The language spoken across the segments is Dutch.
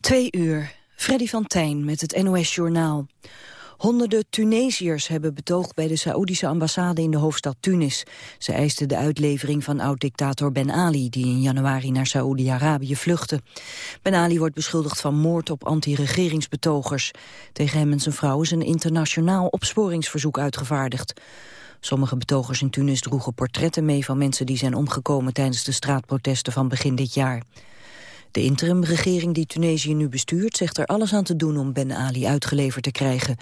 Twee uur. Freddy van Tijn met het NOS-journaal. Honderden Tunesiërs hebben betoogd bij de Saoedische ambassade in de hoofdstad Tunis. Ze eisten de uitlevering van oud-dictator Ben Ali, die in januari naar Saoedi-Arabië vluchtte. Ben Ali wordt beschuldigd van moord op anti-regeringsbetogers. Tegen hem en zijn vrouw is een internationaal opsporingsverzoek uitgevaardigd. Sommige betogers in Tunis droegen portretten mee van mensen die zijn omgekomen tijdens de straatprotesten van begin dit jaar. De interimregering die Tunesië nu bestuurt zegt er alles aan te doen om Ben Ali uitgeleverd te krijgen.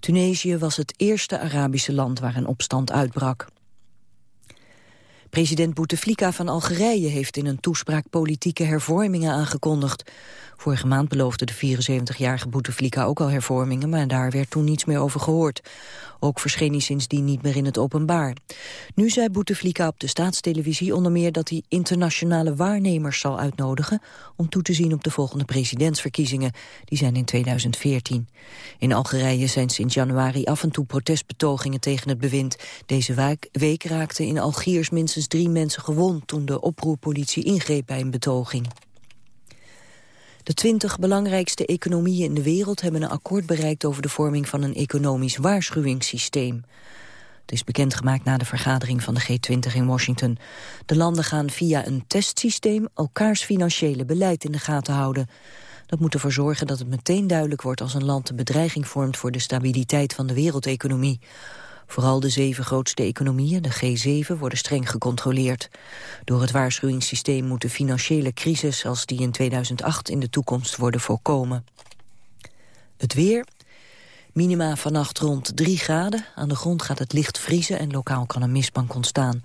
Tunesië was het eerste Arabische land waar een opstand uitbrak. President Bouteflika van Algerije heeft in een toespraak politieke hervormingen aangekondigd. Vorige maand beloofde de 74-jarige Bouteflika ook al hervormingen, maar daar werd toen niets meer over gehoord. Ook verscheen hij sindsdien niet meer in het openbaar. Nu zei Bouteflika op de staatstelevisie onder meer dat hij internationale waarnemers zal uitnodigen om toe te zien op de volgende presidentsverkiezingen. Die zijn in 2014. In Algerije zijn sinds januari af en toe protestbetogingen tegen het bewind. Deze week raakten in Algiers minstens drie mensen gewond toen de oproerpolitie ingreep bij een betoging. De twintig belangrijkste economieën in de wereld hebben een akkoord bereikt over de vorming van een economisch waarschuwingssysteem. Het is bekendgemaakt na de vergadering van de G20 in Washington. De landen gaan via een testsysteem elkaars financiële beleid in de gaten houden. Dat moet ervoor zorgen dat het meteen duidelijk wordt als een land een bedreiging vormt voor de stabiliteit van de wereldeconomie. Vooral de zeven grootste economieën, de G7, worden streng gecontroleerd. Door het waarschuwingssysteem moet de financiële crisis als die in 2008 in de toekomst worden voorkomen. Het weer. Minima vannacht rond 3 graden. Aan de grond gaat het licht vriezen en lokaal kan een mistbank ontstaan.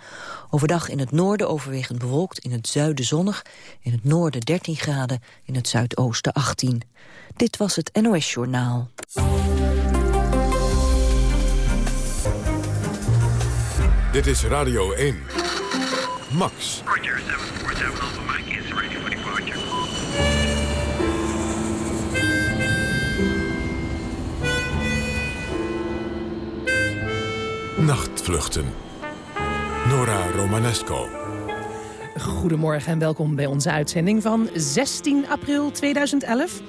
Overdag in het noorden overwegend bewolkt, in het zuiden zonnig. In het noorden 13 graden, in het zuidoosten 18. Dit was het NOS Journaal. Dit is Radio 1. Max. Roger, 747 Alpha Mike is ready for departure. Nachtvluchten. Nora Romanesco. Goedemorgen en welkom bij onze uitzending van 16 april 2011.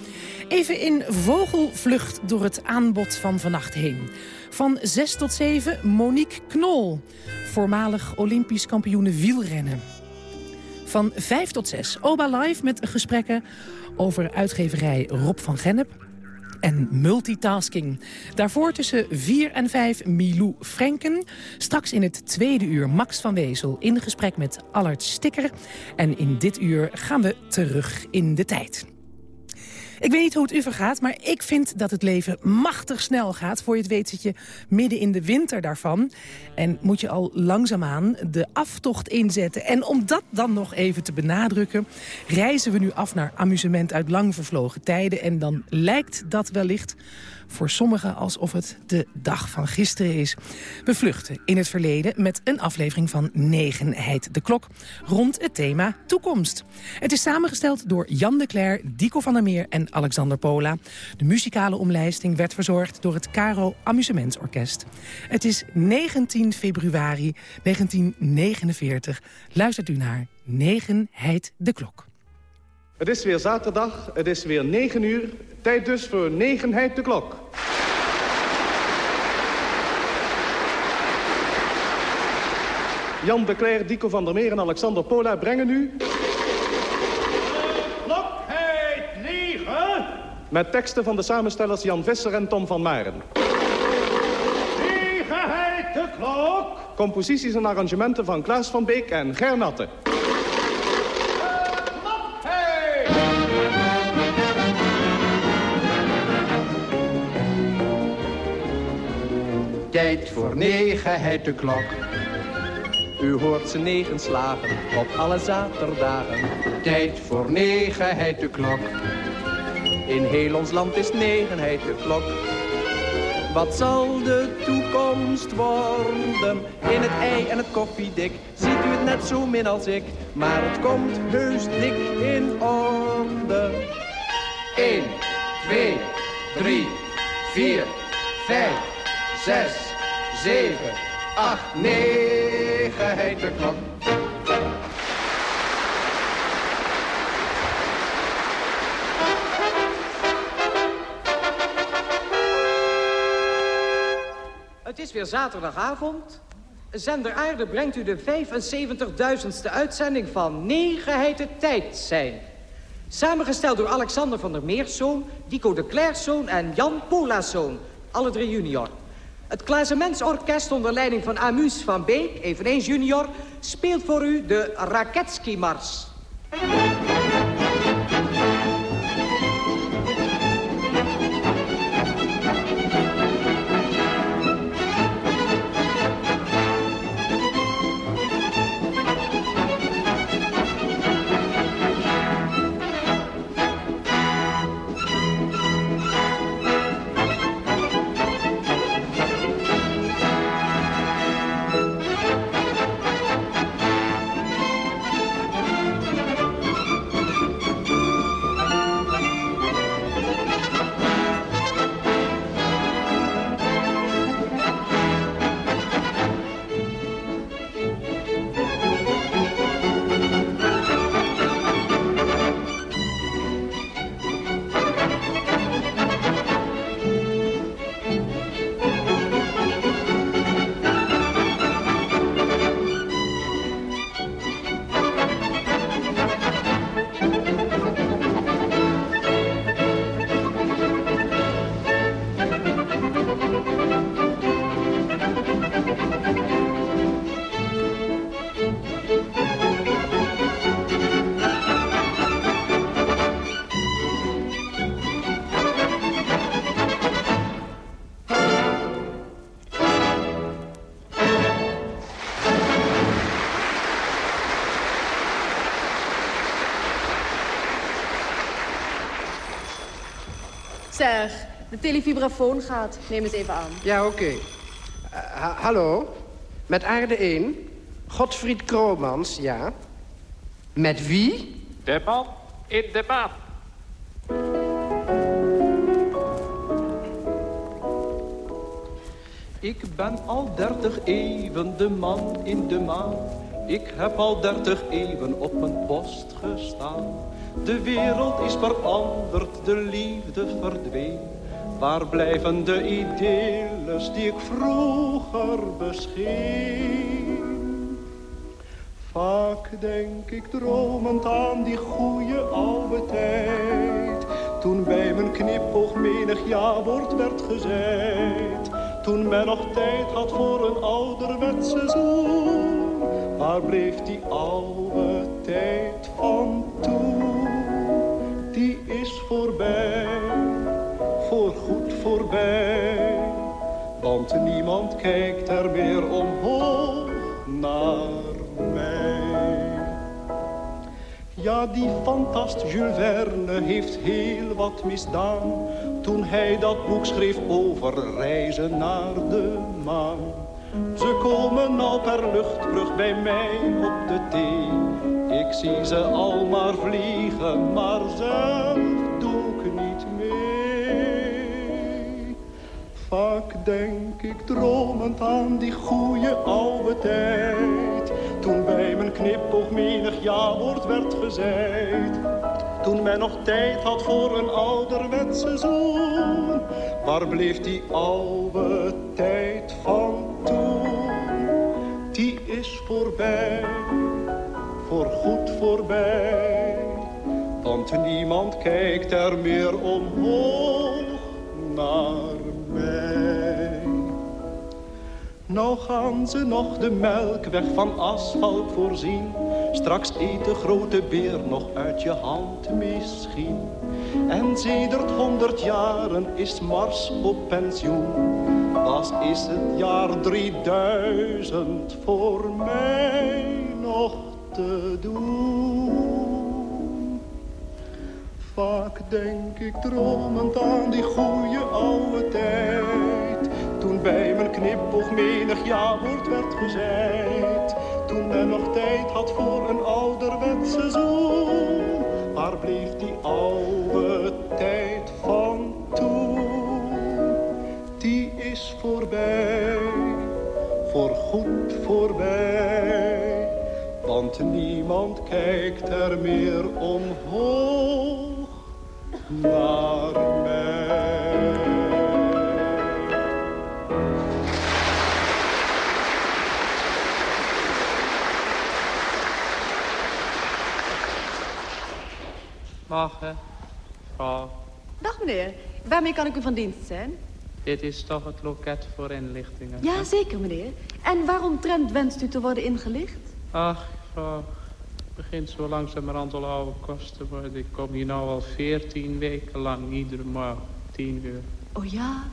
Even in vogelvlucht door het aanbod van vannacht heen. Van 6 tot 7 Monique Knol, voormalig Olympisch kampioene wielrennen. Van 5 tot 6 Oba Live met gesprekken over uitgeverij Rob van Gennep en multitasking. Daarvoor tussen 4 en 5 Milou Frenken. Straks in het tweede uur Max van Wezel in gesprek met Allard Stikker. En in dit uur gaan we terug in de tijd. Ik weet niet hoe het u vergaat, maar ik vind dat het leven machtig snel gaat. Voor je het weet zit je midden in de winter daarvan. En moet je al langzaamaan de aftocht inzetten. En om dat dan nog even te benadrukken... reizen we nu af naar amusement uit lang vervlogen tijden. En dan lijkt dat wellicht voor sommigen alsof het de dag van gisteren is. We vluchten in het verleden met een aflevering van Negenheid de Klok... rond het thema toekomst. Het is samengesteld door Jan de Cler, Dico van der Meer en Alexander Pola. De muzikale omlijsting werd verzorgd door het Caro Amusementsorkest. Het is 19 februari 1949. Luistert u naar Negenheid de Klok. Het is weer zaterdag, het is weer 9 uur. Tijd dus voor negenheid de klok. Jan de Cler, Dico van der Meer en Alexander Pola brengen u... Klokheid 9. Met teksten van de samenstellers Jan Visser en Tom van Maren. Negenheid de klok. Composities en arrangementen van Klaas van Beek en Gernatte. Voor negenheid de klok. U hoort ze negen slagen op alle zaterdagen. Tijd voor negenheid de klok. In heel ons land is negenheid de klok. Wat zal de toekomst worden? In het ei en het koffiedik ziet u het net zo min als ik. Maar het komt heus dik in orde. 1, 2, 3, 4, 5, 6, zeven, acht, negen, heet. Het is weer zaterdagavond. Zender Aarde brengt u de 75.000ste uitzending van Negen heet tijd zijn. Samengesteld door Alexander van der Meerszoon, Dico de Klaerszoon en Jan Polazoon. Alle drie junior. Het Klaasemensorkest onder leiding van Amus van Beek, eveneens junior... speelt voor u de Raketski-mars. Zeg, de televibrafoon gaat. Neem het even aan. Ja, oké. Eh, ha hallo? Met aarde 1? Godfried Kromans, ja. Met wie? De man in de maan. Ik ben al dertig eeuwen de man in de maan. Ik heb al dertig eeuwen op mijn post gestaan. De wereld is veranderd, de liefde verdween. Waar blijven de idylles die ik vroeger bescheen? Vaak denk ik dromend aan die goede oude tijd. Toen bij mijn knipoog menig ja-woord werd gezegd. Toen men nog tijd had voor een ouderwetse zoen. Waar bleef die oude tijd van toen? Voorbij, voorgoed voorbij. Want niemand kijkt er meer omhoog naar mij. Ja, die fantast Jules Verne heeft heel wat misdaan... toen hij dat boek schreef over reizen naar de maan. Ze komen nou per luchtbrug bij mij op de thee. Ik zie ze al maar vliegen, maar zelf Vaak denk ik dromend aan die goede oude tijd. Toen bij mijn knipoog menig ja-woord werd gezegd. Toen men nog tijd had voor een ouderwetse zoen. Waar bleef die oude tijd van toen? Die is voorbij, voorgoed voorbij. Want niemand kijkt er meer omhoog naar Nou gaan ze nog de melkweg van asfalt voorzien. Straks eet de grote beer nog uit je hand misschien. En sedert honderd jaren is Mars op pensioen. Was is het jaar 3000 voor mij nog te doen? Vaak denk ik dromend aan die goede oude tijd. Bij mijn knipoog menig ja-woord werd gezegd. Toen men nog tijd had voor een ouderwetse zoen. Waar bleef die oude tijd van toen? Die is voorbij, voorgoed voorbij. Want niemand kijkt er meer omhoog naar mij. Morgen, mevrouw. Dag meneer, waarmee kan ik u van dienst zijn? Dit is toch het loket voor inlichtingen? Ja, zeker meneer. En waarom trend wenst u te worden ingelicht? Ach, mevrouw, het begint zo langzamerhand al oude kosten te worden. Ik kom hier nou al veertien weken lang, iedere morgen, tien uur. Oh ja,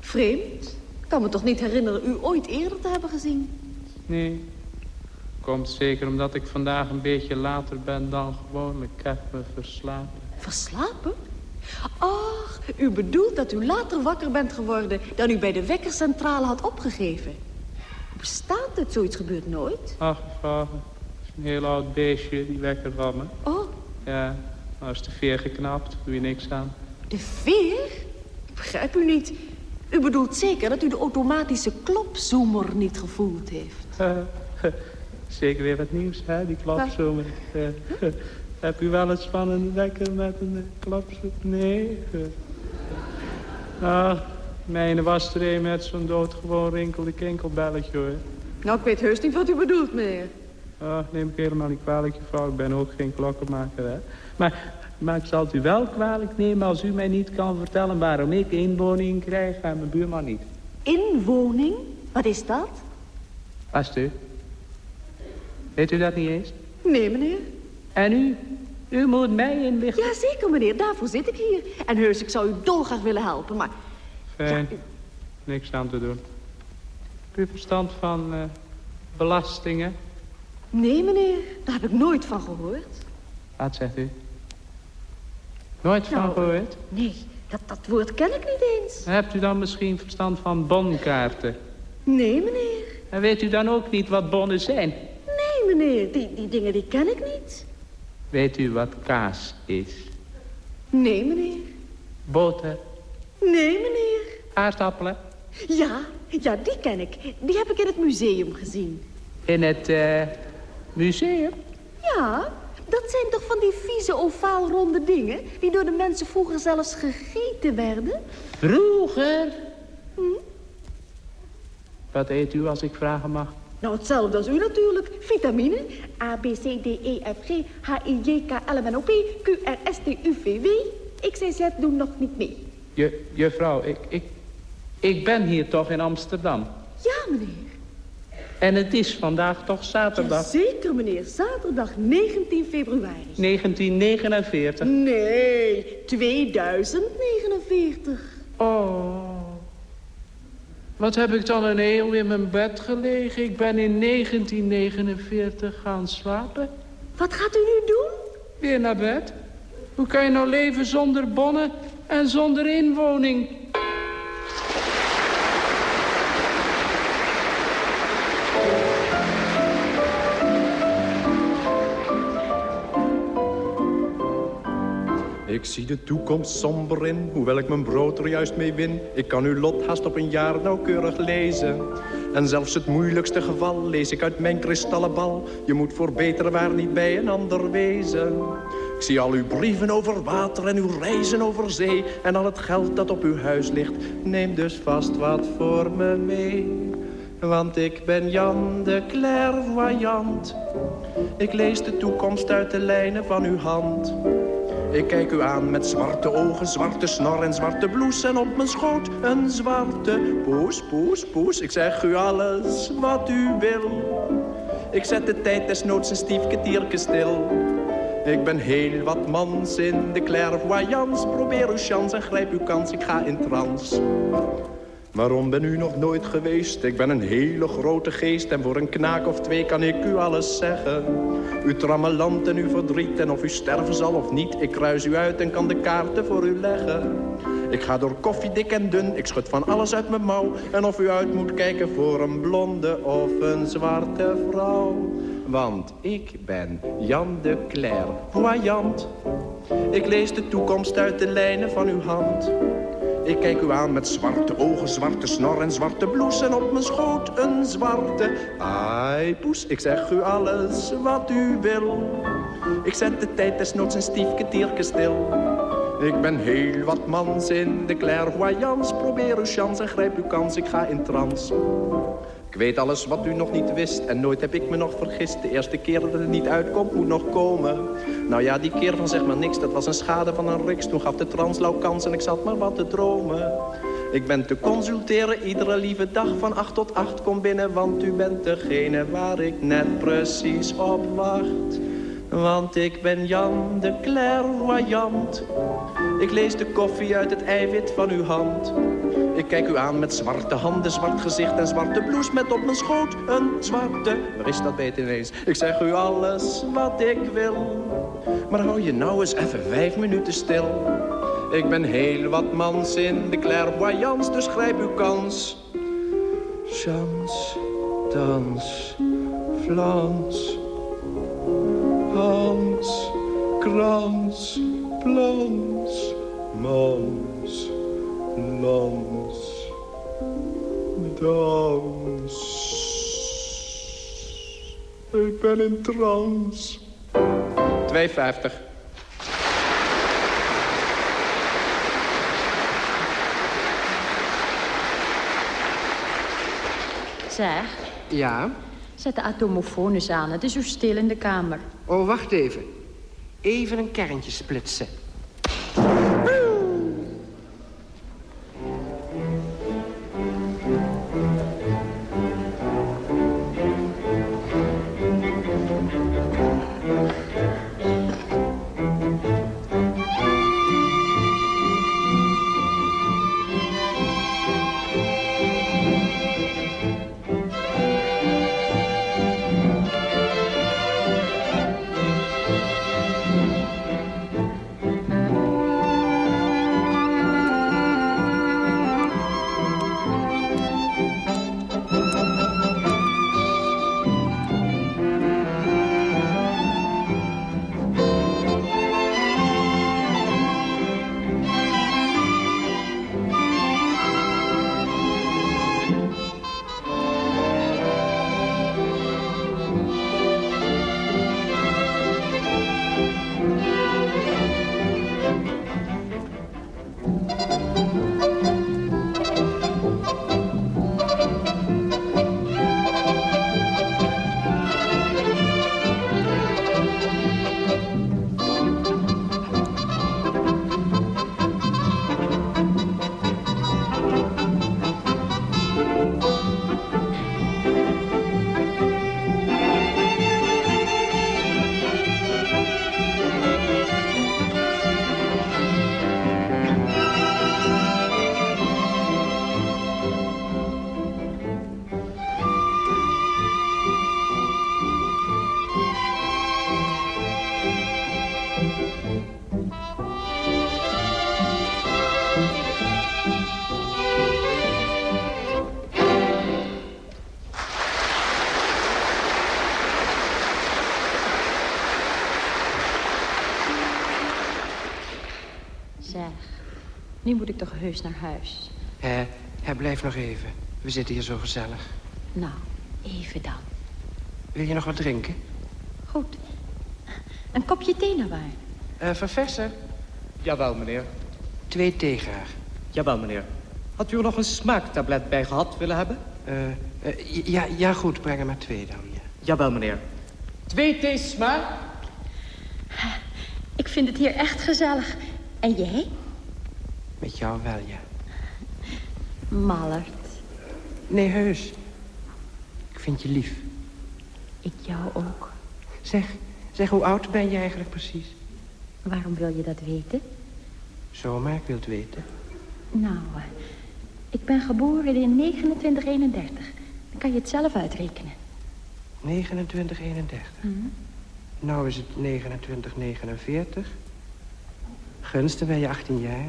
vreemd. Ik kan me toch niet herinneren u ooit eerder te hebben gezien? Nee, komt zeker omdat ik vandaag een beetje later ben dan gewoonlijk. Ik heb me verslapen. Verslapen? Ach, u bedoelt dat u later wakker bent geworden... dan u bij de wekkercentrale had opgegeven. Bestaat het? Zoiets gebeurt nooit. Ach, mevrouw, het is een heel oud beestje, die wekker van me. Oh, Ja, nou is de veer geknapt, doe je niks aan. de veer? Ik begrijp u niet. U bedoelt zeker dat u de automatische klopzoemer niet gevoeld heeft. Zeker weer wat nieuws, hè, die klapzomer. Eh, heb u wel eens van een wekker met een klapzomer? Nee. Ah, mijne was er een met zo'n doodgewoon rinkelde kinkelbelletje, hoor. Nou, ik weet heus niet wat u bedoelt, meneer. Ah, neem ik helemaal niet kwalijk, mevrouw. Ik ben ook geen klokkenmaker, hè. Maar, maar ik zal het u wel kwalijk nemen als u mij niet kan vertellen... waarom ik inwoning krijg en mijn buurman niet. Inwoning? Wat is dat? Past u? Weet u dat niet eens? Nee, meneer. En u? U moet mij inlichten. Ja, zeker, meneer. Daarvoor zit ik hier. En heus, ik zou u dolgraag willen helpen, maar... Fijn. Niks aan te doen. Heb u verstand van eh, belastingen? Nee, meneer. Daar heb ik nooit van gehoord. Wat zegt u? Nooit van Nou, gehoord? Nee, dat, dat woord ken ik niet eens. Hebt u dan misschien verstand van bonkaarten? Nee, meneer. En weet u dan ook niet wat bonnen zijn? Nee, meneer. Die, die dingen die ken ik niet. Weet u wat kaas is? Nee, meneer. Boter? Nee, meneer. Aardappelen? Ja, ja, die ken ik. Die heb ik in het museum gezien. In het eh, museum? Ja, dat zijn toch van die vieze ovaalronde dingen... die door de mensen vroeger zelfs gegeten werden? Vroeger? Wat eet u als ik vragen mag? Nou, hetzelfde als u natuurlijk. Vitamine. A, B, C, D, E, F, G, H, I, J, K, L, M, N, O, P, Q, R, S, T, U, V, W. X, Y, Z doen nog niet mee. Je, juffrouw, ik, ik, ik ben hier toch in Amsterdam. Ja, meneer. En het is vandaag toch zaterdag Zeker, meneer. Zaterdag 19 februari. 1949. Nee, 2049. Oh. Wat heb ik dan een eeuw in mijn bed gelegen? Ik ben in 1949 gaan slapen. Wat gaat u nu doen? Weer naar bed. Hoe kan je nou leven zonder bonnen en zonder inwoning? Ik zie de toekomst somber in, hoewel ik mijn brood er juist mee win. Ik kan uw lot haast op een jaar nauwkeurig lezen. En zelfs het moeilijkste geval lees ik uit mijn kristallen bal. Je moet voor beter waar niet bij een ander wezen. Ik zie al uw brieven over water en uw reizen over zee. En al het geld dat op uw huis ligt, neem dus vast wat voor me mee. Want ik ben Jan de clairvoyant. Ik lees de toekomst uit de lijnen van uw hand. Ik kijk u aan met zwarte ogen, zwarte snor en zwarte blouse. En op mijn schoot een zwarte poes, poes, poes. Ik zeg u alles wat u wil. Ik zet de tijd desnoods een stiefke tierke stil. Ik ben heel wat mans in de clairvoyance. Probeer uw chance en grijp uw kans, ik ga in trance. Waarom ben u nog nooit geweest? Ik ben een hele grote geest en voor een knaak of twee kan ik u alles zeggen. Uw trammeland en uw verdriet en of u sterven zal of niet. Ik kruis u uit en kan de kaarten voor u leggen. Ik ga door koffie dik en dun, ik schud van alles uit mijn mouw. En of u uit moet kijken voor een blonde of een zwarte vrouw. Want ik ben Jan de Clairvoyant. Ik lees de toekomst uit de lijnen van uw hand. Ik kijk u aan met zwarte ogen, zwarte snor en zwarte blouse. En op mijn schoot een zwarte ai poes. Ik zeg u alles wat u wil. Ik zet de tijd desnoods een stiefke tierke stil. Ik ben heel wat mans in de clairvoyance. Probeer uw chance en grijp uw kans, ik ga in trance. Ik weet alles wat u nog niet wist en nooit heb ik me nog vergist. De eerste keer dat het niet uitkomt moet nog komen. Nou ja, die keer van zeg maar niks, dat was een schade van een riks. Toen gaf de translauw kans en ik zat maar wat te dromen. Ik ben te consulteren iedere lieve dag van 8 tot 8 kom binnen, want u bent degene waar ik net precies op wacht. Want ik ben Jan de clairvoyant. Ik lees de koffie uit het eiwit van uw hand. Ik kijk u aan met zwarte handen, zwart gezicht en zwarte blouse... met op mijn schoot een zwarte... Waar is dat beter ineens? Ik zeg u alles wat ik wil. Maar hou je nou eens even vijf minuten stil. Ik ben heel wat mans in de clairvoyance, dus grijp uw kans. Chans, dans, flans... Hans, krans, plans, mans, lans, dans. Ik ben in trance. 2,50. Zeg, Ja? Zet de atomofoon aan. Het is zo stil in de kamer. Oh, wacht even. Even een kerntje splitsen. Nu moet ik toch heus naar huis. Hé, hé, blijf nog even. We zitten hier zo gezellig. Nou, even dan. Wil je nog wat drinken? Goed. Een kopje thee naar waar? Eh, ververser? Jawel, meneer. Twee thee graag. Jawel, meneer. Had u er nog een smaaktablet bij gehad willen hebben? Eh, eh, ja, ja, goed. Breng er maar twee dan. Ja. Jawel, meneer. Twee thee smaak? Ik vind het hier echt gezellig. En jij? Met jou wel, ja. Mallert. Nee, heus. Ik vind je lief. Ik jou ook. Zeg, zeg, hoe oud ben je eigenlijk precies? Waarom wil je dat weten? Zomaar, ik wil het weten. Nou, eh, ik ben geboren in 2931. Dan kan je het zelf uitrekenen. 2931. Mhm. Nou is het 2949. Gunst, dan ben je 18 jaar.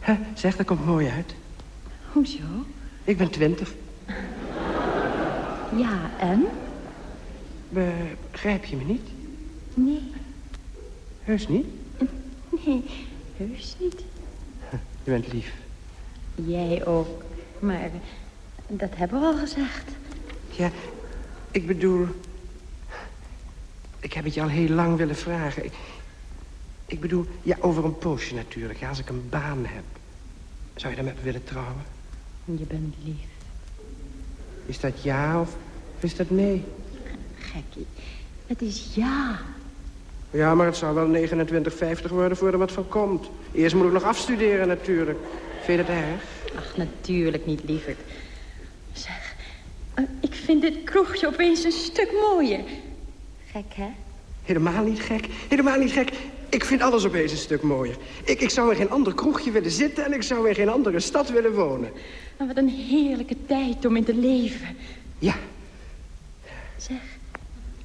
Hè, zeg, dat komt mooi uit. Hoezo? Ik ben 20. Ja, en? Begrijp je me niet? Nee, Heus niet? nee, heus niet. Je bent lief. Jij ook. Maar dat hebben we al gezegd. Ja, ik bedoel... Ik heb het je al heel lang willen vragen. Ik, ik bedoel, ja, over een poosje natuurlijk. Ja, als ik een baan heb. Zou je dan met me willen trouwen? Je bent lief. Is dat ja of is dat nee? Gekkie, het is ja. Ja, maar het zou wel 29,50 worden voor er wat van komt. Eerst moet ik nog afstuderen natuurlijk. Vind je dat erg? Ach, natuurlijk niet, lieverd. Zeg, eh, ik vind dit kroegje opeens een stuk mooier. Gek, hè? Helemaal niet gek. Helemaal niet gek. Ik vind alles opeens een stuk mooier. Ik, ik zou in geen ander kroegje willen zitten... en ik zou in geen andere stad willen wonen. Maar wat een heerlijke tijd om in te leven. Ja. Zeg,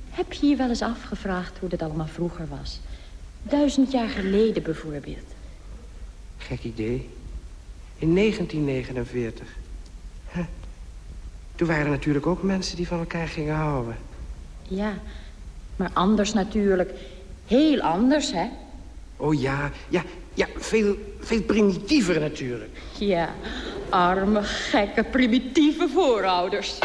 heb je je wel eens afgevraagd hoe dat allemaal vroeger was? Duizend jaar geleden bijvoorbeeld. Gek idee. In 1949. Huh. Toen waren er natuurlijk ook mensen die van elkaar gingen houden. Ja, maar anders natuurlijk. Heel anders, hè? Oh ja, ja, ja, veel, veel primitiever natuurlijk. Ja, arme, gekke, primitieve voorouders.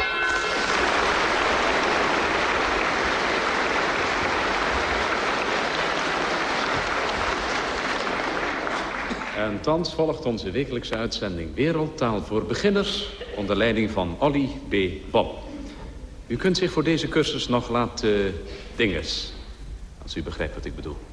En thans volgt onze wekelijkse uitzending Wereldtaal voor Beginners... onder leiding van Olly B. Bob. U kunt zich voor deze cursus nog laten dinges. Als u begrijpt wat ik bedoel.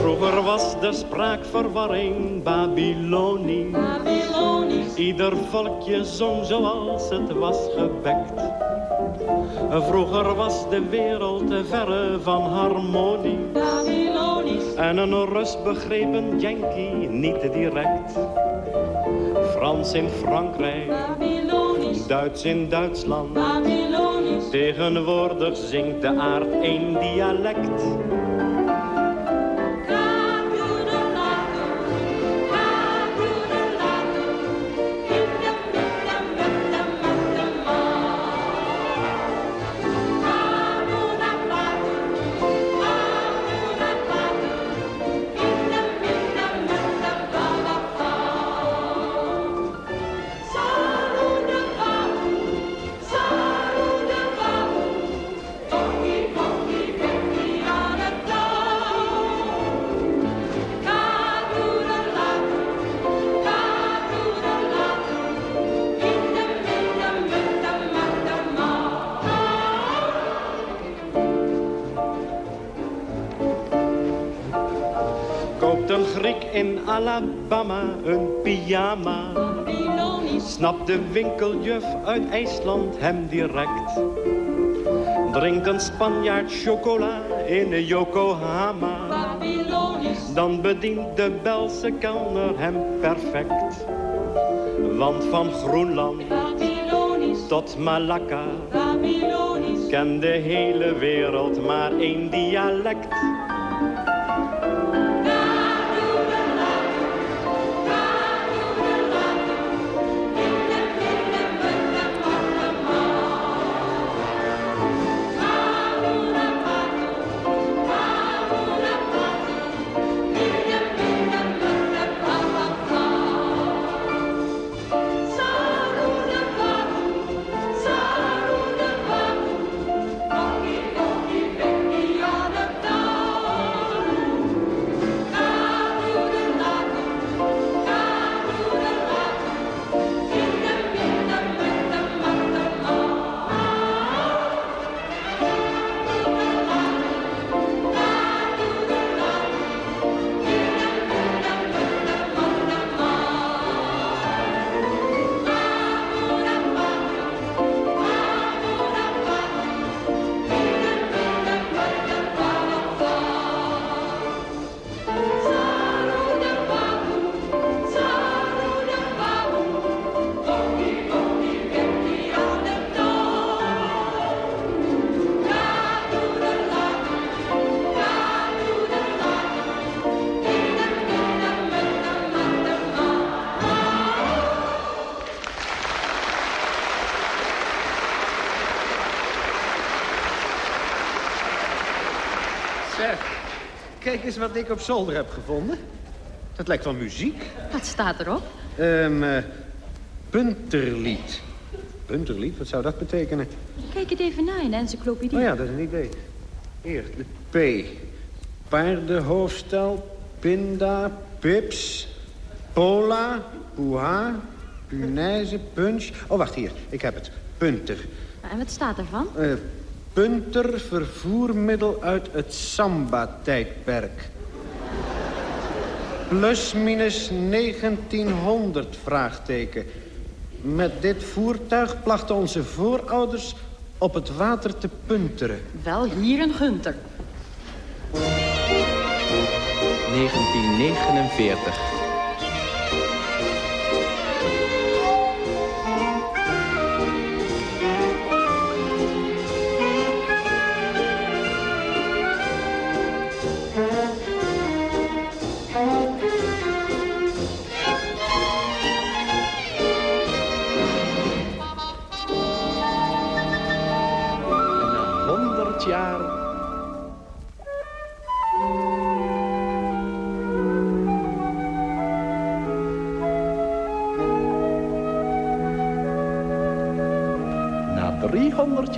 Vroeger was de spraakverwarring Babylonisch. Babylonisch. Ieder volkje zong zoals het was gebekt. Vroeger was de wereld verre van harmonie. Babylonisch. En een Rus begreep een Yankee niet direct. Frans in Frankrijk. Babylonisch. Duits in Duitsland. Babylonisch. Tegenwoordig zingt de aard één dialect. Snapt de winkeljuf uit IJsland hem direct. Drinkt een Spanjaard chocola in Yokohama. Dan bedient de Belse kelner hem perfect. Want van Groenland tot Malakka kent de hele wereld maar één dialect. Kijk eens wat ik op zolder heb gevonden. Dat lijkt wel muziek. Wat staat erop? Ehm, eh, punterlied. Punterlied, wat zou dat betekenen? Kijk het even na in de encyclopedie. Oh ja, dat is een idee. Eerst de P. Paardenhoofdstel, pinda, pips, pola, poeha, punaise, punch. Oh, wacht hier. Ik heb het. Punter. En wat staat ervan? Eh, punter, vervoermiddel uit het Samba-tijdperk. Plus minus 1900, vraagteken. Met dit voertuig plachten onze voorouders op het water te punteren. Wel hier een Gunter. 1949.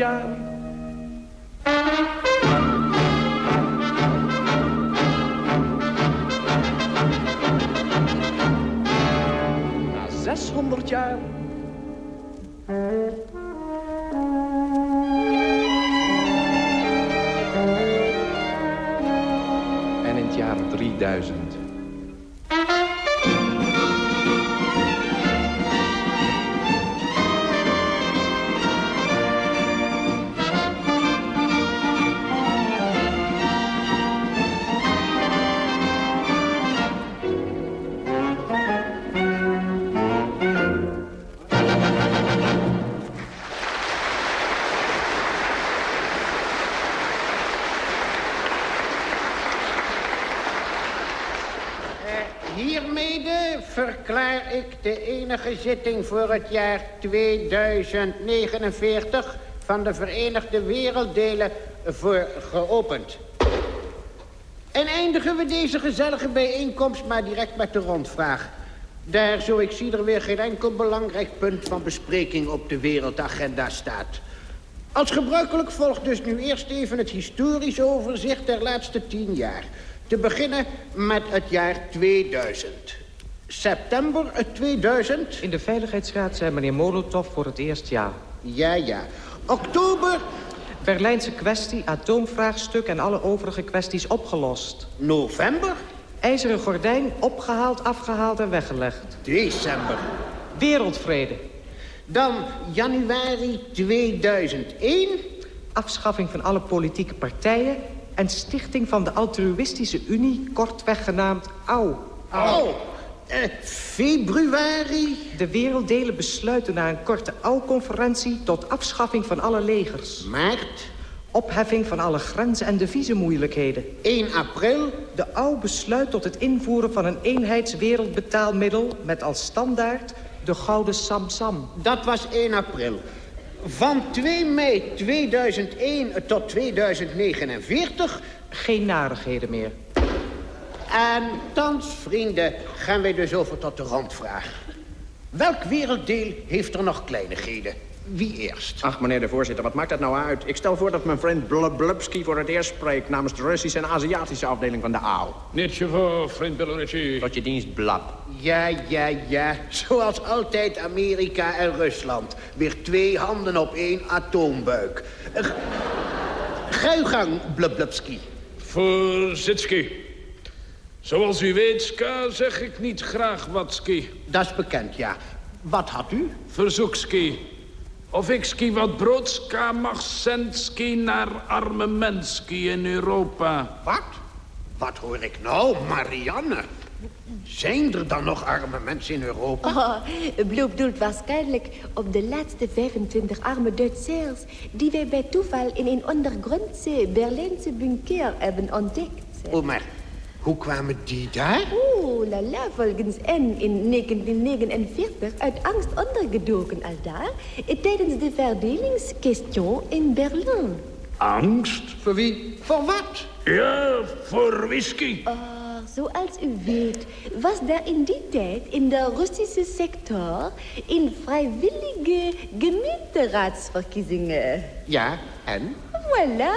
300 zitting voor het jaar 2049 van de Verenigde Werelddelen voor geopend. En eindigen we deze gezellige bijeenkomst maar direct met de rondvraag. Daar, zo ik zie, er weer geen enkel belangrijk punt van bespreking op de wereldagenda staat. Als gebruikelijk volgt dus nu eerst even het historisch overzicht der laatste tien jaar. Te beginnen met het jaar 2000. September 2000. In de Veiligheidsraad zei meneer Molotov voor het eerst ja. Ja, ja. Oktober. Berlijnse kwestie, atoomvraagstuk en alle overige kwesties opgelost. November. IJzeren gordijn opgehaald, afgehaald en weggelegd. December. Wereldvrede. Dan januari 2001. Afschaffing van alle politieke partijen en stichting van de altruïstische unie, kortweg genaamd AU. Oh, eh, februari. De werelddelen besluiten na een korte AU-conferentie tot afschaffing van alle legers. Maart. Opheffing van alle grenzen en deviezenmoeilijkheden. 1 april. De AU besluit tot het invoeren van een eenheidswereldbetaalmiddel... met als standaard de gouden samsam. Dat was 1 april. Van 2 mei 2001 tot 2049... Geen narigheden meer. En thans, vrienden, gaan wij dus over tot de rondvraag. Welk werelddeel heeft er nog kleinigheden? Wie eerst? Ach, meneer de voorzitter, wat maakt dat nou uit? Ik stel voor dat mijn vriend Blub Blubski voor het eerst spreekt... namens de Russische en Aziatische afdeling van de AO. Niet je vriend Belorucci. Tot je dienst, Blab. Ja, ja, ja. Zoals altijd Amerika en Rusland. Weer twee handen op één atoombuik. Ga uw gang, Blublubski. Voorzitski. Zoals u weet, Ska, zeg ik niet graag watski. Dat is bekend, ja. Wat had u? Verzoekski. Of ik ski wat broodska mag naar arme menski in Europa. Wat? Wat hoor ik nou, Marianne? Zijn er dan nog arme mensen in Europa? Oh, Bloep doelt waarschijnlijk op de laatste 25 arme Duitsers... die wij bij toeval in een ondergrondse Berlijnse bunker hebben ontdekt. Oh, maar hoe kwamen die daar? Oeh, la la, volgens N in 1949 uit angst ondergedoken al daar... tijdens de verdelingskwestion in Berlijn. Angst? Voor wie? Voor wat? Ja, voor whisky. Oh, zoals u weet was er in die tijd in de Russische sector... een vrijwillige gemeenteraadsverkiezingen. Ja, en? Voilà,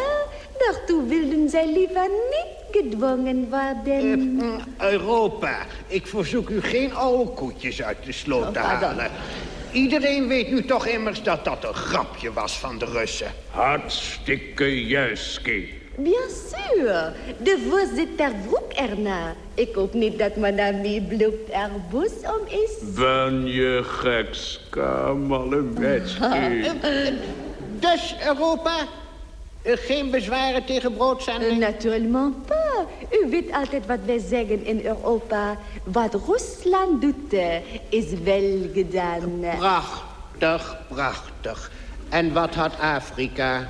daartoe wilden zij liever niet gedwongen worden. Eh, Europa, ik verzoek u geen oude koetjes uit de sloot te Oh, pardon. halen. Iedereen weet nu toch immers dat dat een grapje was van de Russen. Hartstikke juist, Ski. Bien sûr, de voorzitter vroeg erna. Ik hoop niet dat madame Bloep er boos om is. Ben je gek, Skamalewetski? Dus, Europa, geen bezwaren tegen broodzending? Natuurlijk pas. U weet altijd wat wij zeggen in Europa. Wat Rusland doet, eh, is wel gedaan. Prachtig, prachtig. En wat had Afrika?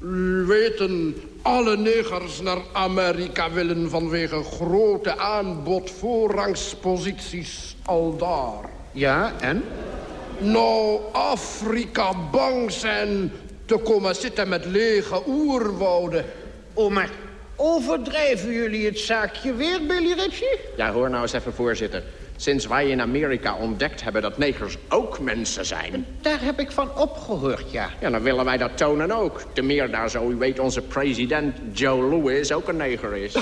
U weten, alle negers naar Amerika willen vanwege grote aanbod voorrangsposities al daar. Ja, en? Nou, Afrika bang zijn te komen zitten met lege oerwouden. Oh, maar overdrijven jullie het zaakje weer, Billy Ritchie? Ja, hoor nou eens even, voorzitter. Sinds wij in Amerika ontdekt hebben dat negers ook mensen zijn... Daar heb ik van opgehoord, ja. Ja, dan willen wij dat tonen ook. Te meer daar zo, u weet, onze president Joe Louis ook een neger is.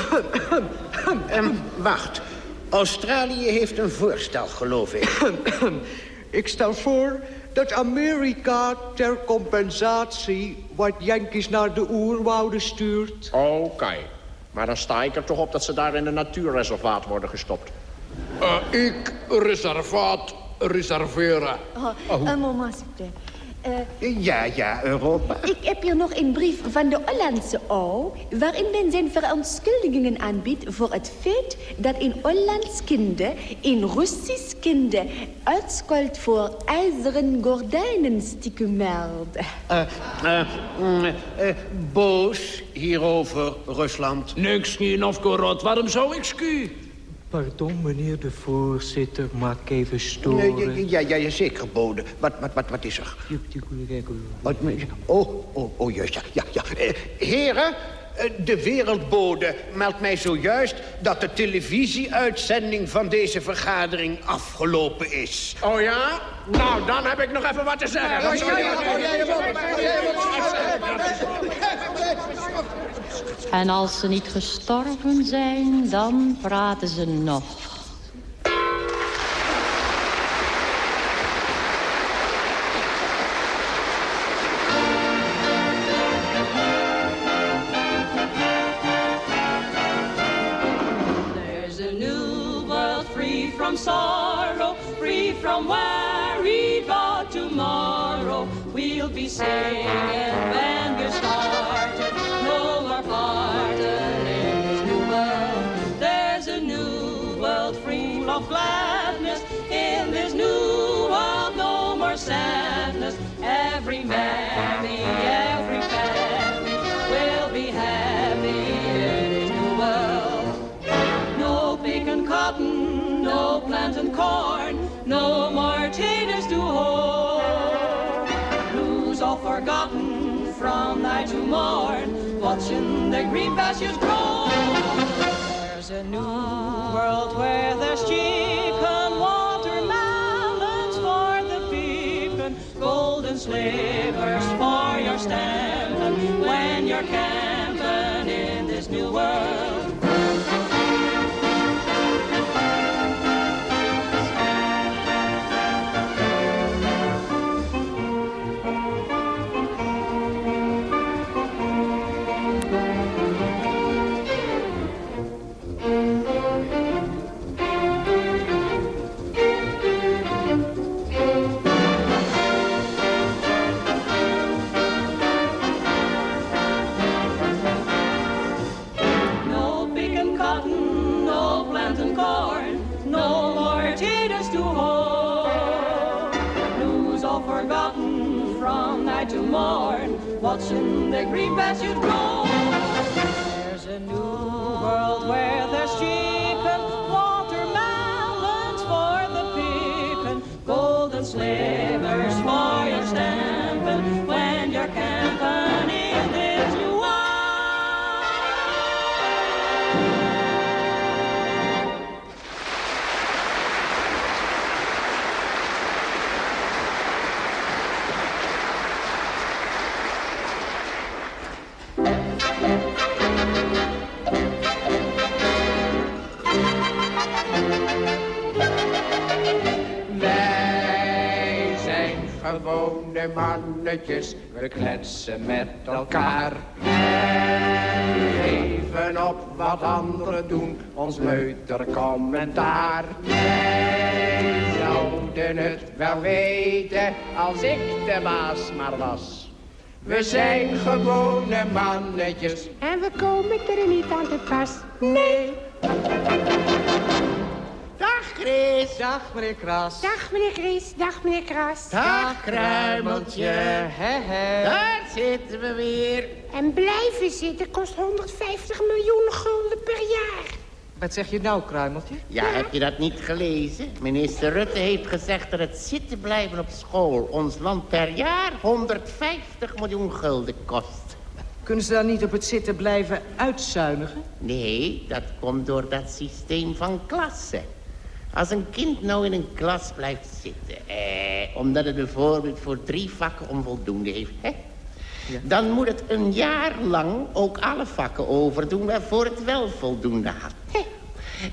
En wacht, Australië heeft een voorstel, geloof ik. Ik stel voor dat Amerika ter compensatie wat Yankees naar de oerwouden stuurt. Oké. Maar dan sta ik er toch op dat ze daar in een natuurreservaat worden gestopt. Eh, ik reservaat reserveren. Oh, een moment, s'il Eh, Ja, ja, Europa. ik heb hier nog een brief van de Hollandse ouw... waarin men zijn verontschuldigingen aanbiedt voor het feit... dat een Hollands kind een Russisch kind uitschold voor ijzeren gordijnen stikumeld. Eh, eh, mm, eh, boos hierover, Rusland. Niks niet, Novgorod. Waarom zou ik ski? Pardon, meneer de voorzitter, mag ik even Nee, storen? ja, ja, ja, zeker, bode. Wat, wat, wat, wat is er? Wat, oh, oh, oh, juist, ja, ja, ja. Eh, heren, de wereldbode meldt mij zojuist... dat de televisieuitzending van deze vergadering afgelopen is. Oh ja? Nou, dan heb ik nog even wat te zeggen. En als ze niet gestorven zijn, dan praten ze nog. Free from sorrow, free from worry about tomorrow. We'll be singing when we're corn, no taters to hoe. Blues all forgotten from night to morn, watching the green pastures grow. There's a new world where there's chicken, watermelons for the pecan, golden slavers for your stamping when you're camping in this new world. you'd go. We kletsen met elkaar. En geven op wat anderen doen, ons leuter commentaar. Wij zouden het wel weten, als ik de baas maar was. We zijn gewone mannetjes. En we komen er niet aan te pas. Nee. Dag, Chris. Dag, meneer Kras. Dag, meneer Chris. Dag, meneer Kras. Dag, Kruimeltje. He, he. Daar zitten we weer. En blijven zitten kost 150 miljoen gulden per jaar. Wat zeg je nou, Kruimeltje? Ja, heb je dat niet gelezen? Minister Rutte heeft gezegd dat het zitten blijven op school... ons land per jaar 150 miljoen gulden kost. Kunnen ze dan niet op het zitten blijven uitzuinigen? Nee, dat komt door dat systeem van klassen. Als een kind nou in een klas blijft zitten... Eh, omdat het bijvoorbeeld voor drie vakken onvoldoende heeft... Hè? dan moet het een jaar lang ook alle vakken overdoen... waarvoor het wel voldoende had. Hè?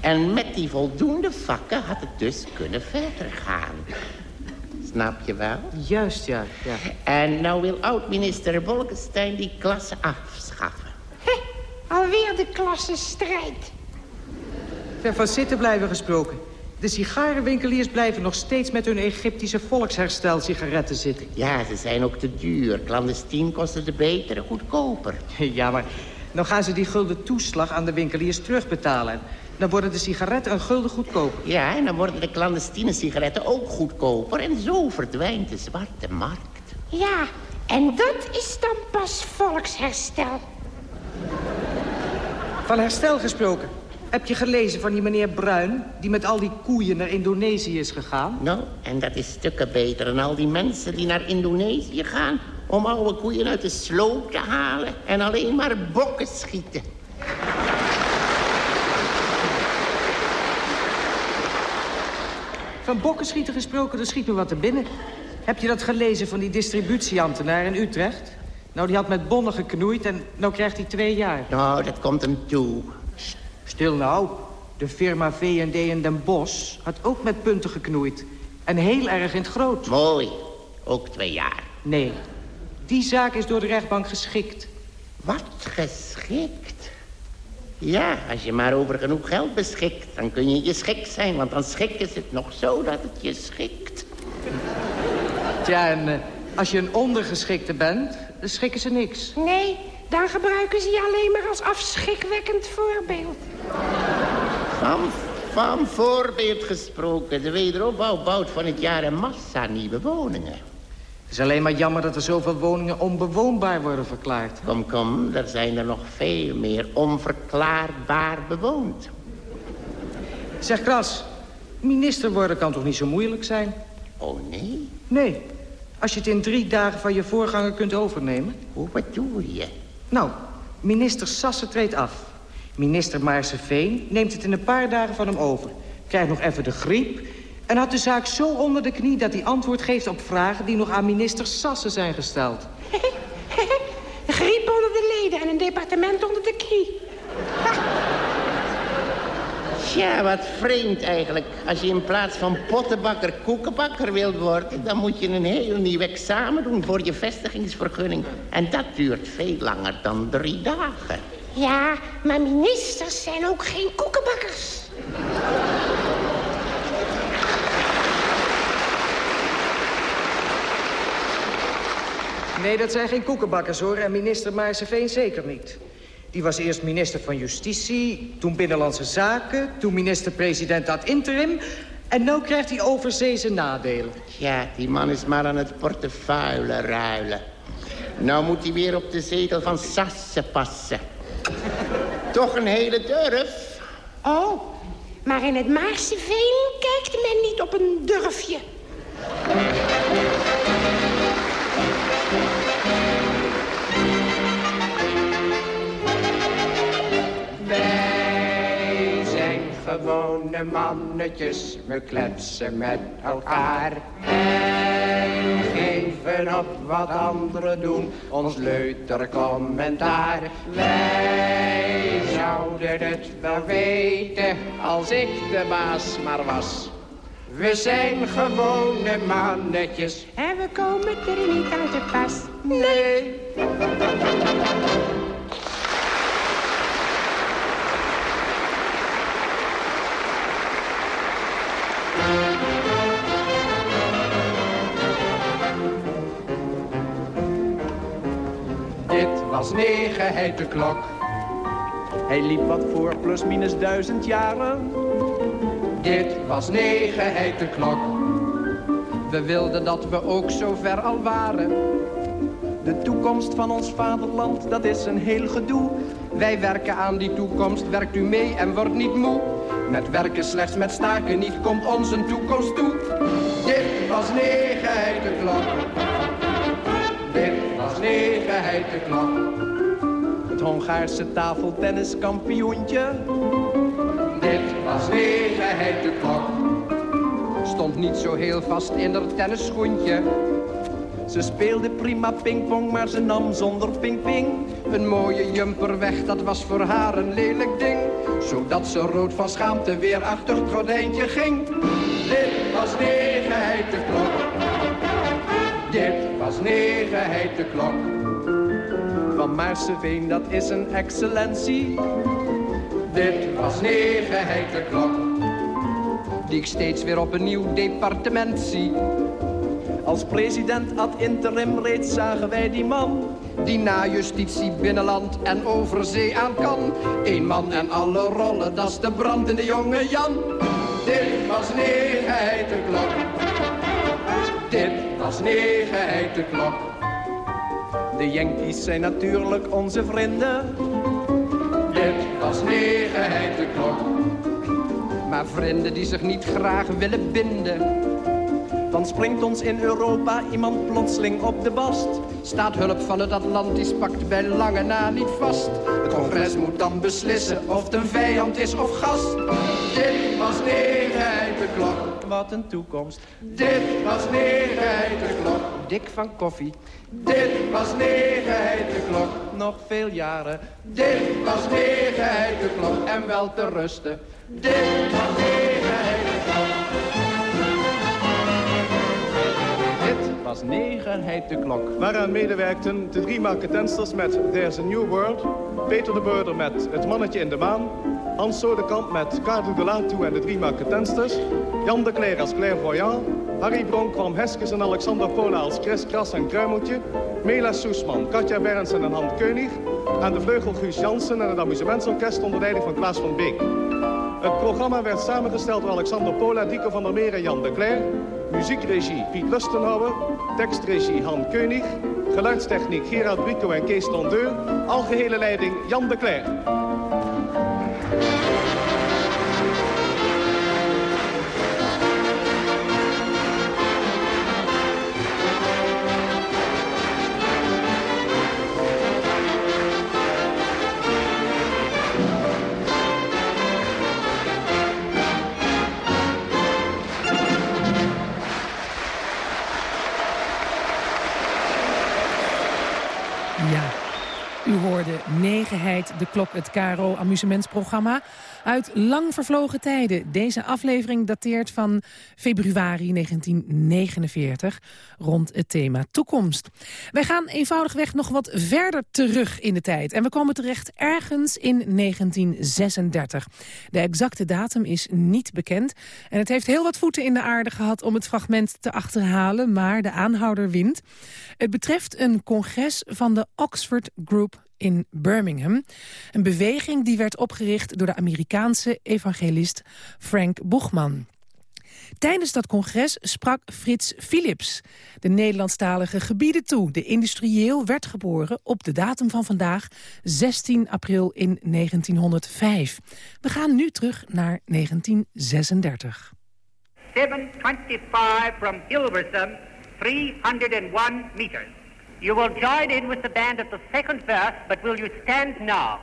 En met die voldoende vakken had het dus kunnen verder gaan. Snap je wel? Juist, ja. ja. En nou wil oud-minister Bolkestein die klasse afschaffen. Alweer de klassenstrijd. Van zitten blijven gesproken. De sigarenwinkeliers blijven nog steeds met hun Egyptische volksherstel-sigaretten zitten. Ja, ze zijn ook te duur. Clandestien kosten de betere goedkoper. Ja, maar nou gaan ze die gulden toeslag aan de winkeliers terugbetalen. Dan worden de sigaretten een gulden goedkoper. Ja, en dan worden de clandestine sigaretten ook goedkoper. En zo verdwijnt de zwarte markt. Ja, en dat is dan pas volksherstel. Van herstel gesproken. Heb je gelezen van die meneer Bruin... die met al die koeien naar Indonesië is gegaan? Nou, en dat is stukken beter dan al die mensen die naar Indonesië gaan... om oude koeien uit de sloot te halen en alleen maar bokken schieten. Van bokkenschieten gesproken, er schiet me wat te binnen. Heb je dat gelezen van die distributieambtenaar in Utrecht? Nou, die had met bonnen geknoeid en nou krijgt hij twee jaar. Nou, dat komt hem toe. Stil nou. De firma V&D in Den Bosch had ook met punten geknoeid. En heel erg in het groot. Mooi. Ook twee jaar. Nee. Die zaak is door de rechtbank geschikt. Wat geschikt? Ja, als je maar over genoeg geld beschikt, dan kun je je schik zijn. Want dan schikken ze het nog zo dat het je schikt. Tja, en eh, als je een ondergeschikte bent, dan schikken ze niks. Nee, dan gebruiken ze je alleen maar als afschrikwekkend voorbeeld. Van, van voorbeeld gesproken. De wederopbouw bouwt van het jaar een massa nieuwe woningen. Het is alleen maar jammer dat er zoveel woningen onbewoonbaar worden verklaard. Kom, kom, er zijn er nog veel meer onverklaarbaar bewoond. Zeg, Kras, minister worden kan toch niet zo moeilijk zijn? Oh, nee? Nee, als je het in drie dagen van je voorganger kunt overnemen. Hoe bedoel je? Nou, minister Sassen treedt af. Minister Maarseveen neemt het in een paar dagen van hem over. Krijgt nog even de griep en had de zaak zo onder de knie... dat hij antwoord geeft op vragen die nog aan minister Sassen zijn gesteld. Griep onder de leden en een departement onder de knie. Tja, wat vreemd eigenlijk. Als je in plaats van pottenbakker koekenbakker wilt worden... dan moet je een heel nieuw examen doen voor je vestigingsvergunning. En dat duurt veel langer dan drie dagen. Ja, maar ministers zijn ook geen koekenbakkers. Nee, dat zijn geen koekenbakkers, hoor. En minister Maarseveen zeker niet. Die was eerst minister van Justitie, toen Binnenlandse Zaken... toen minister-president ad interim... en nu krijgt hij overzeese nadelen. Ja, die man is maar aan het portefeuille ruilen. Nou moet hij weer op de zetel van Sassen passen. Toch een hele durf. Oh, maar in het Maarseveen kijkt men niet op een durfje. Gewone mannetjes, we kletsen met elkaar. En geven op wat anderen doen, ons leuter commentaar. Wij zouden het wel weten, als ik de baas maar was. We zijn gewone mannetjes. En we komen er niet uit de pas. Nee. Was negenheid de klok. Hij liep wat voor plus minus duizend jaren. Dit was negenheid de klok. We wilden dat we ook zo ver al waren. De toekomst van ons vaderland, dat is een heel gedoe. Wij werken aan die toekomst, werkt u mee en wordt niet moe. Met werken slechts met staken niet komt ons een toekomst toe. Dit was negenheid de klok. Was negenheid de klok. Het Hongaarse tafeltenniskampioentje. Dit was negenheid de klok. Stond niet zo heel vast in haar tennisschoentje. Ze speelde prima pingpong, maar ze nam zonder ping-ping. Een mooie jumper weg, dat was voor haar een lelijk ding. Zodat ze rood van schaamte weer achter het gordijntje ging. Dit was negenheid de klok. Negenheid de klok. Van Maarseveen, dat is een excellentie. Dit was negenheid de klok. Die ik steeds weer op een nieuw departement zie. Als president ad interim reeds zagen wij die man die na justitie binnenland en overzee aan kan. Eén man en alle rollen, dat is de brandende jonge Jan. Dit was negenheid de klok. Dit was negenheid de klok. De Yankees zijn natuurlijk onze vrienden. Dit was negenheid de klok. Maar vrienden die zich niet graag willen binden dan springt ons in Europa iemand plotseling op de bast. Staat hulp van het Atlantisch pakt bij lange na niet vast. Het congres moet dan beslissen of het een vijand is of gast. Dit was negenheid de klok. Wat een toekomst. Dit was negenheid de klok. Dik van koffie. Dit was negenheid de klok. Nog veel jaren. Dit was negenheid de klok. En wel te rusten. Dit was negenheid was negenheid de klok. Waaraan medewerkten de drie marketensters met There's a New World... Peter de Beurder met Het Mannetje in de Maan... Hans Sodekamp met Cardo de Latoe en de drie marketensters... Jan de Cler als clairvoyant... Harry Bronk kwam Heskes en Alexander Pola als Chris Kras en Kruimeltje... Mela Soesman, Katja Berendsen en Han Keunig... aan de vleugel Guus Jansen en het amusementsorkest onder leiding van Klaas van Beek. Het programma werd samengesteld door Alexander Pola, Dico van der Meer en Jan de Cler... Muziekregie Piet Lustenhouwer, tekstregie Han Keunig, geluidstechniek Gerard Brico en Kees Tondeur, algehele leiding Jan de Cler. Negenheid, de klok, het Caro amusementsprogramma. Uit lang vervlogen tijden. Deze aflevering dateert van februari 1949 rond het thema toekomst. Wij gaan eenvoudigweg nog wat verder terug in de tijd. En we komen terecht ergens in 1936. De exacte datum is niet bekend. En het heeft heel wat voeten in de aarde gehad om het fragment te achterhalen. Maar de aanhouder wint. Het betreft een congres van de Oxford Group in Birmingham. Een beweging die werd opgericht door de Amerikaanse evangelist Frank Boegman. Tijdens dat congres sprak Frits Philips de Nederlandstalige gebieden toe. De industrieel werd geboren op de datum van vandaag, 16 april in 1905. We gaan nu terug naar 1936. 725 from Hilversum, 301 meters. You will join in with the band at the second verse, but will you stand now?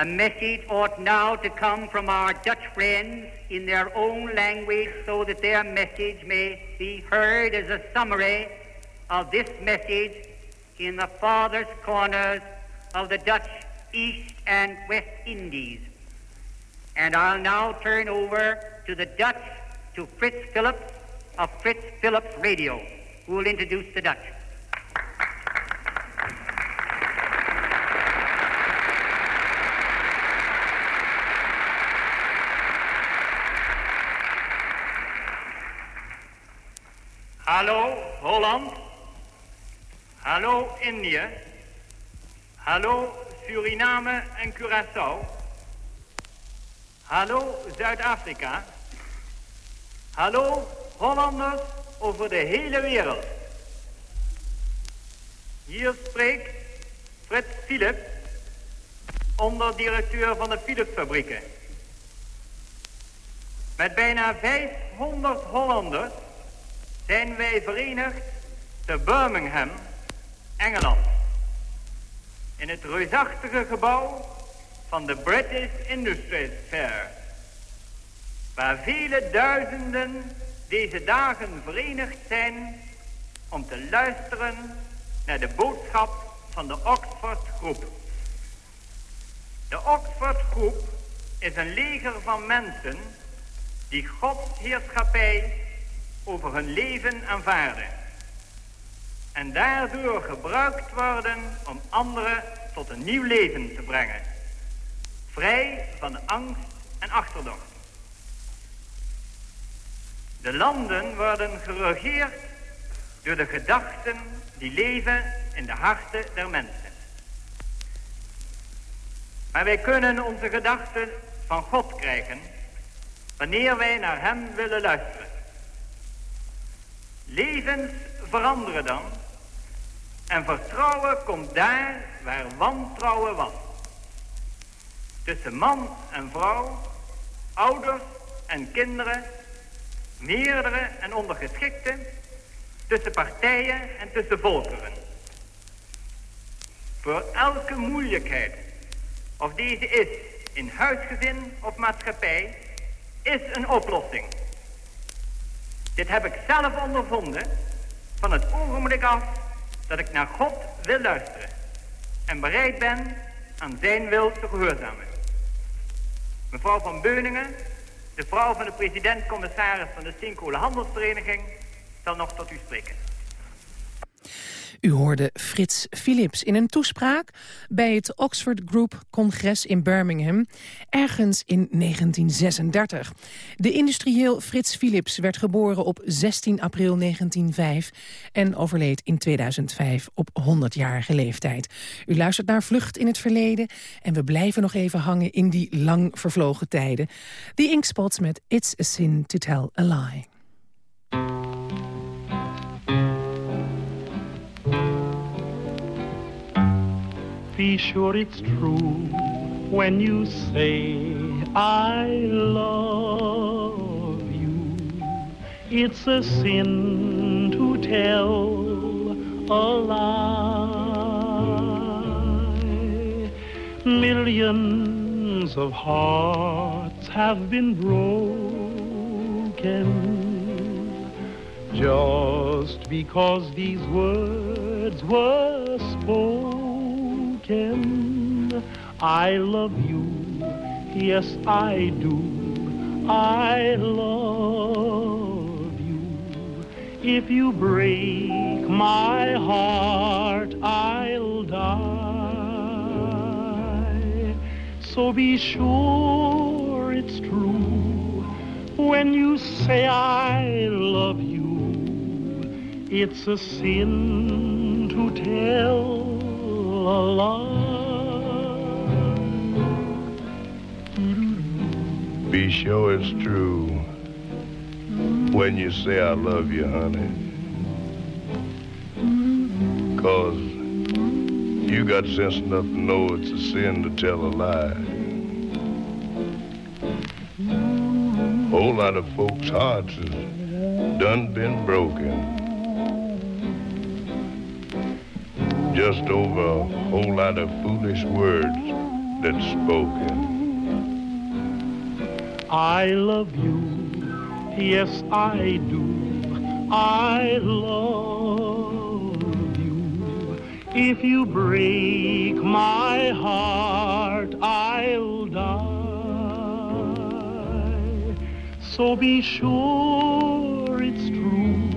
A message ought now to come from our Dutch friends in their own language so that their message may be heard as a summary of this message in the farthest corners of the Dutch East and West Indies. And I'll now turn over to the Dutch, to Fritz Phillips of Fritz Phillips Radio, who will introduce the Dutch. Indië. Hallo Suriname en Curaçao. Hallo Zuid-Afrika. Hallo Hollanders over de hele wereld. Hier spreekt Fritz Philip, onderdirecteur van de Philips-fabrieken. Met bijna 500 Hollanders zijn wij verenigd te Birmingham, Engeland. In het reusachtige gebouw van de British Industries Fair. Waar vele duizenden deze dagen verenigd zijn om te luisteren naar de boodschap van de Oxford Groep. De Oxford Groep is een leger van mensen die Gods heerschappij over hun leven aanvaarden. En daardoor gebruikt worden om anderen tot een nieuw leven te brengen. Vrij van angst en achterdocht. De landen worden geregeerd door de gedachten die leven in de harten der mensen. Maar wij kunnen onze gedachten van God krijgen wanneer wij naar Hem willen luisteren. Levens veranderen dan en vertrouwen komt daar waar wantrouwen was. Tussen man en vrouw, ouders en kinderen, meerdere en ondergeschikten, tussen partijen en tussen volkeren. Voor elke moeilijkheid, of deze is in huisgezin of maatschappij, is een oplossing. Dit heb ik zelf ondervonden van het ogenblik af dat ik naar God wil luisteren en bereid ben aan zijn wil te gehoorzamen. Mevrouw van Beuningen, de vrouw van de president-commissaris van de Steenkolen Handelsvereniging, zal nog tot u spreken. U hoorde Frits Philips in een toespraak bij het Oxford Group Congres in Birmingham, ergens in 1936. De industrieel Frits Philips werd geboren op 16 april 1905 en overleed in 2005 op 100-jarige leeftijd. U luistert naar Vlucht in het Verleden en we blijven nog even hangen in die lang vervlogen tijden. The Inkspots met It's a Sin to Tell a Lie. Be sure it's true when you say I love you. It's a sin to tell a lie. Millions of hearts have been broken just because these words were spoken. I love you, yes I do. I love you. If you break my heart, I'll die. So be sure it's true when you say I love you. It's a sin to tell Be sure it's true when you say I love you, honey. Cause you got sense enough to know it's a sin to tell a lie. Whole lot of folks' hearts has done been broken. Just over a whole lot of foolish words that's spoken. I love you, yes I do. I love you. If you break my heart, I'll die. So be sure it's true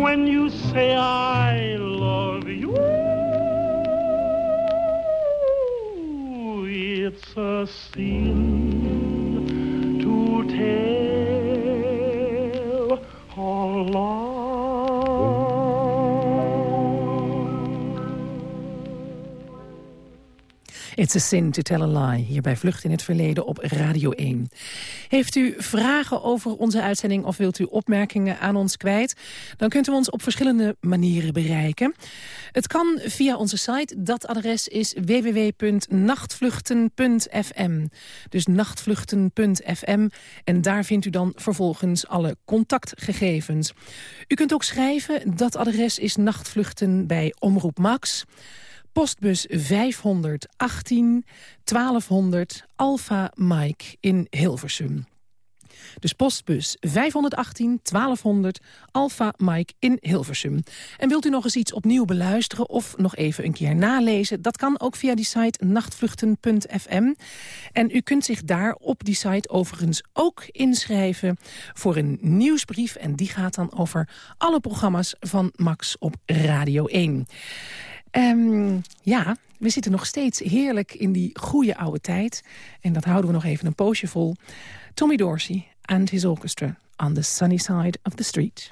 when you say I love It's It's a sin to tell a lie, hier bij Vlucht in het Verleden op Radio 1. Heeft u vragen over onze uitzending of wilt u opmerkingen aan ons kwijt? Dan kunt u ons op verschillende manieren bereiken. Het kan via onze site, dat adres is www.nachtvluchten.fm. Dus nachtvluchten.fm en daar vindt u dan vervolgens alle contactgegevens. U kunt ook schrijven, dat adres is nachtvluchten bij Omroep Max... Postbus 518 1200 Alpha Mike in Hilversum. Dus postbus 518 1200 Alpha Mike in Hilversum. En wilt u nog eens iets opnieuw beluisteren of nog even een keer nalezen... dat kan ook via die site nachtvluchten.fm. En u kunt zich daar op die site overigens ook inschrijven... voor een nieuwsbrief en die gaat dan over alle programma's van Max op Radio 1. Um, ja, we zitten nog steeds heerlijk in die goede oude tijd. En dat houden we nog even een poosje vol. Tommy Dorsey and his orchestra on the sunny side of the street.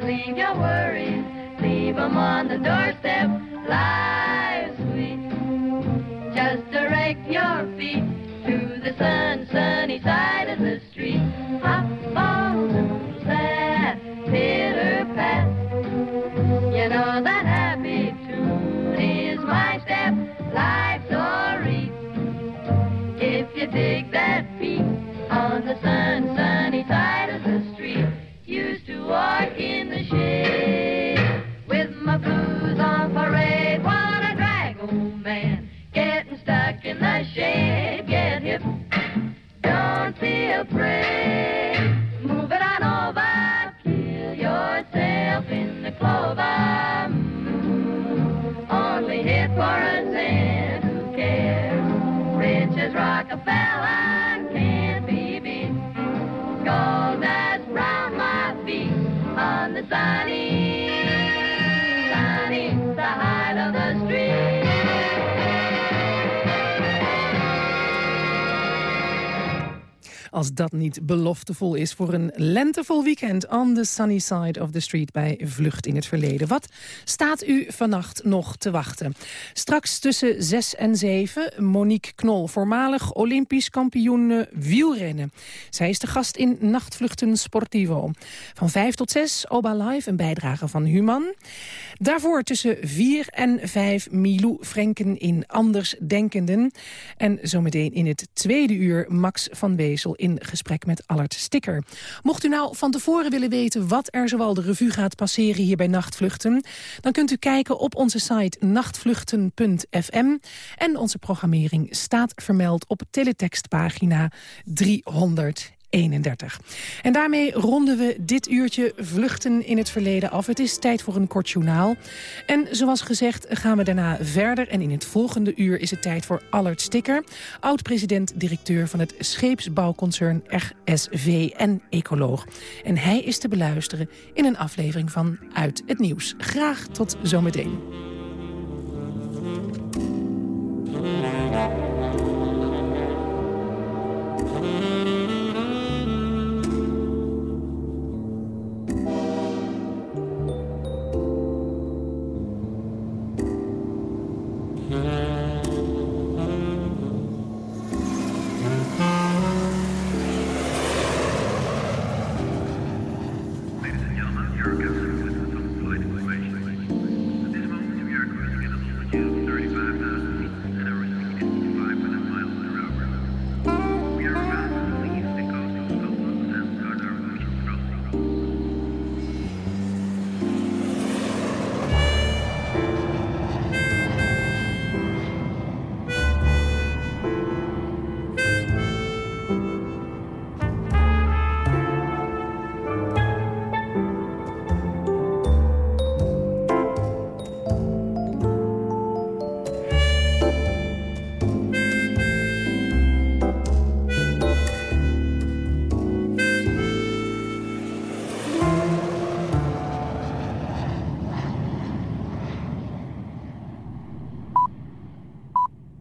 Sunny, sunny side of the street. Als dat niet beloftevol is voor een lentevol weekend... on the sunny side of the street bij Vlucht in het Verleden. Wat staat u vannacht nog te wachten? Straks tussen 6 en 7 Monique Knol, voormalig Olympisch kampioen wielrennen. Zij is de gast in Nachtvluchten Sportivo. Van 5 tot 6 Oba Live, een bijdrage van Human. Daarvoor tussen 4 en 5 Milou Frenken in Anders Denkenden. En zometeen in het tweede uur Max van Wezel in gesprek met Allard Sticker. Mocht u nou van tevoren willen weten wat er zoal de revue gaat passeren hier bij Nachtvluchten... dan kunt u kijken op onze site nachtvluchten.fm. En onze programmering staat vermeld op teletextpagina 300. 31. En daarmee ronden we dit uurtje Vluchten in het Verleden af. Het is tijd voor een kort journaal. En zoals gezegd gaan we daarna verder. En in het volgende uur is het tijd voor Allert Sticker... oud-president-directeur van het scheepsbouwconcern RSV en ecoloog. En hij is te beluisteren in een aflevering van Uit het Nieuws. Graag tot zometeen.